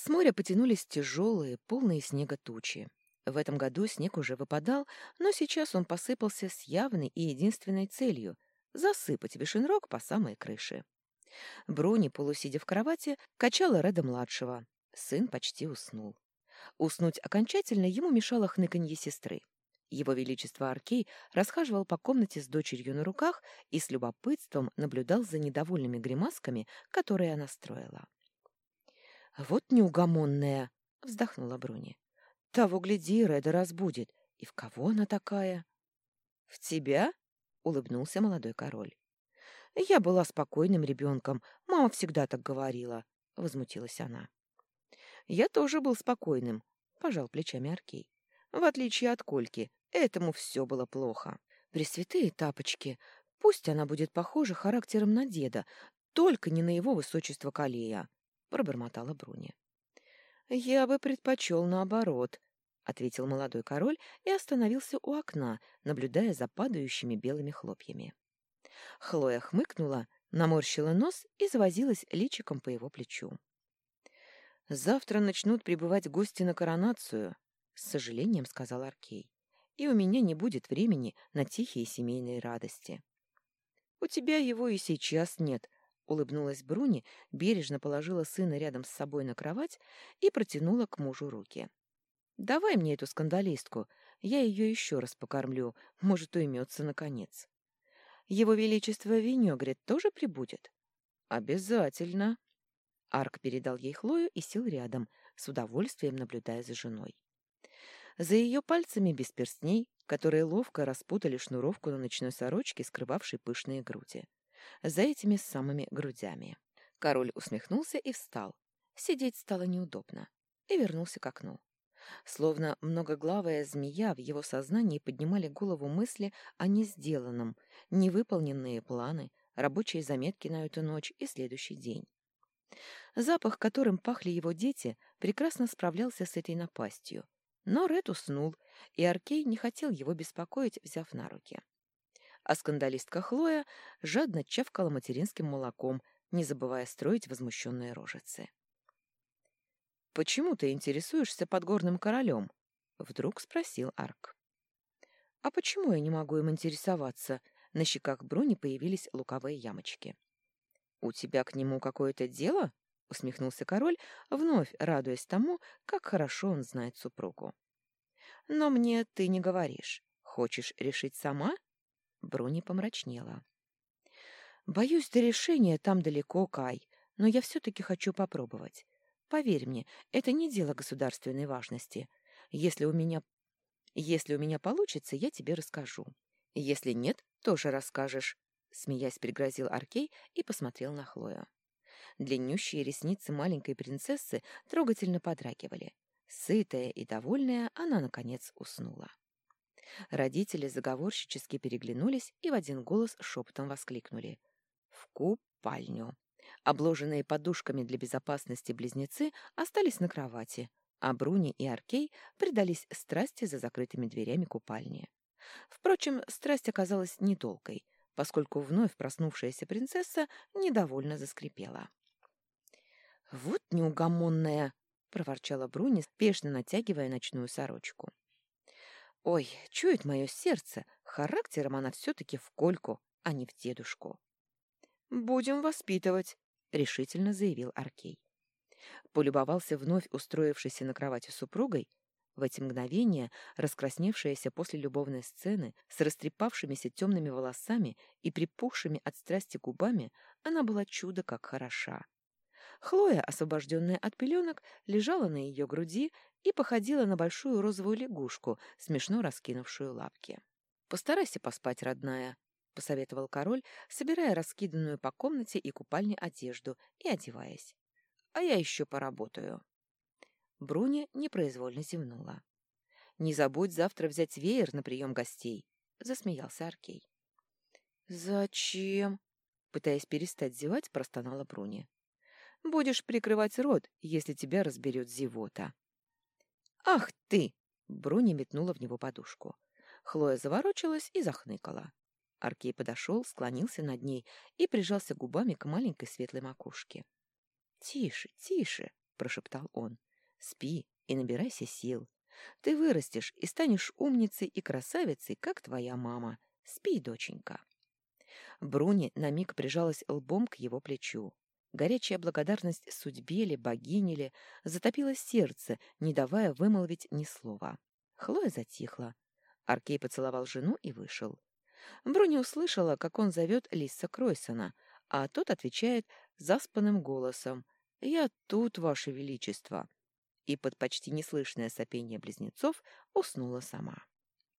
С моря потянулись тяжелые, полные снега тучи. В этом году снег уже выпадал, но сейчас он посыпался с явной и единственной целью — засыпать Вишенрог по самой крыше. Бруни, полусидя в кровати, качала Реда-младшего. Сын почти уснул. Уснуть окончательно ему мешало хныканье сестры. Его Величество Аркей расхаживал по комнате с дочерью на руках и с любопытством наблюдал за недовольными гримасками, которые она строила. «Вот неугомонная!» — вздохнула Бруни. «Того, гляди, Реда разбудит. И в кого она такая?» «В тебя?» — улыбнулся молодой король. «Я была спокойным ребенком. Мама всегда так говорила», — возмутилась она. «Я тоже был спокойным», — пожал плечами Аркей. «В отличие от Кольки, этому все было плохо. Пресвятые тапочки, пусть она будет похожа характером на деда, только не на его высочество Калея», — пробормотала Бруни. «Я бы предпочел наоборот», — ответил молодой король и остановился у окна, наблюдая за падающими белыми хлопьями. Хлоя хмыкнула, наморщила нос и завозилась личиком по его плечу. «Завтра начнут прибывать гости на коронацию», — с сожалением сказал Аркей. «И у меня не будет времени на тихие семейные радости». «У тебя его и сейчас нет», — улыбнулась Бруни, бережно положила сына рядом с собой на кровать и протянула к мужу руки. «Давай мне эту скандалистку, я ее еще раз покормлю, может, уймется наконец». «Его Величество Венегрет тоже прибудет?» «Обязательно», Арк передал ей Хлою и сел рядом, с удовольствием наблюдая за женой. За ее пальцами без перстней, которые ловко распутали шнуровку на ночной сорочке, скрывавшей пышные груди. За этими самыми грудями. Король усмехнулся и встал. Сидеть стало неудобно. И вернулся к окну. Словно многоглавая змея в его сознании поднимали голову мысли о несделанном, невыполненные планы, рабочие заметки на эту ночь и следующий день. Запах, которым пахли его дети, прекрасно справлялся с этой напастью. Но Ред уснул, и Аркей не хотел его беспокоить, взяв на руки. А скандалистка Хлоя жадно чавкала материнским молоком, не забывая строить возмущенные рожицы. «Почему ты интересуешься подгорным королем?» — вдруг спросил Арк. «А почему я не могу им интересоваться?» На щеках Бруни появились луковые ямочки. «У тебя к нему какое-то дело?» — усмехнулся король, вновь радуясь тому, как хорошо он знает супругу. «Но мне ты не говоришь. Хочешь решить сама?» Бруни помрачнела. «Боюсь, до решения там далеко, Кай, но я все-таки хочу попробовать. Поверь мне, это не дело государственной важности. Если у меня... Если у меня получится, я тебе расскажу. Если нет, тоже расскажешь. — смеясь пригрозил Аркей и посмотрел на Хлою. Длиннющие ресницы маленькой принцессы трогательно подрагивали. Сытая и довольная, она, наконец, уснула. Родители заговорщически переглянулись и в один голос шепотом воскликнули. «В купальню!» Обложенные подушками для безопасности близнецы остались на кровати, а Бруни и Аркей предались страсти за закрытыми дверями купальни. Впрочем, страсть оказалась недолгой — поскольку вновь проснувшаяся принцесса недовольно заскрипела. «Вот неугомонная!» — проворчала Бруни, спешно натягивая ночную сорочку. «Ой, чует мое сердце, характером она все-таки в Кольку, а не в дедушку». «Будем воспитывать», — решительно заявил Аркей. Полюбовался вновь устроившейся на кровати супругой в эти мгновения, раскрасневшаяся после любовной сцены, с растрепавшимися темными волосами и припухшими от страсти губами, она была чудо как хороша. Хлоя, освобожденная от пеленок, лежала на ее груди и походила на большую розовую лягушку, смешно раскинувшую лапки. «Постарайся поспать, родная», — посоветовал король, собирая раскиданную по комнате и купальне одежду и одеваясь. «А я еще поработаю». Бруни непроизвольно зевнула. «Не забудь завтра взять веер на прием гостей», — засмеялся Аркей. «Зачем?» — пытаясь перестать зевать, простонала Бруни. «Будешь прикрывать рот, если тебя разберет зевота». «Ах ты!» — Бруни метнула в него подушку. Хлоя заворочилась и захныкала. Аркей подошел, склонился над ней и прижался губами к маленькой светлой макушке. «Тише, тише!» прошептал он. «Спи и набирайся сил. Ты вырастешь и станешь умницей и красавицей, как твоя мама. Спи, доченька». Бруни на миг прижалась лбом к его плечу. Горячая благодарность судьбе ли, богине ли, затопила сердце, не давая вымолвить ни слова. Хлоя затихла. Аркей поцеловал жену и вышел. Бруни услышала, как он зовет Лисса Кройсона, а тот отвечает заспанным голосом «Я тут, Ваше Величество!» и под почти неслышное сопение близнецов уснула сама.